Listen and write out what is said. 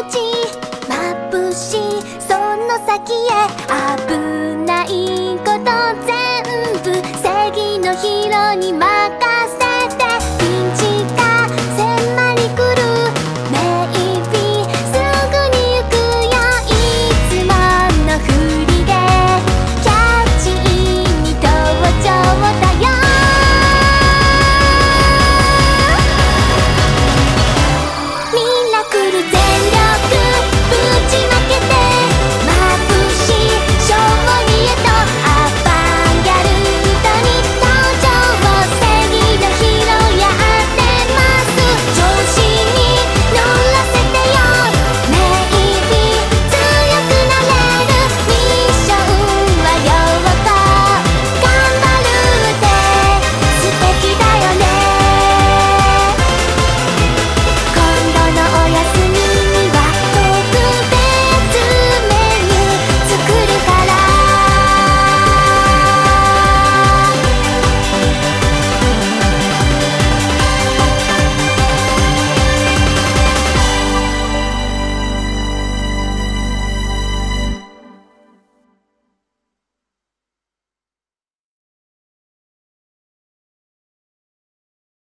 口眩しいその先へ。危ないこと全部正義のヒーローに任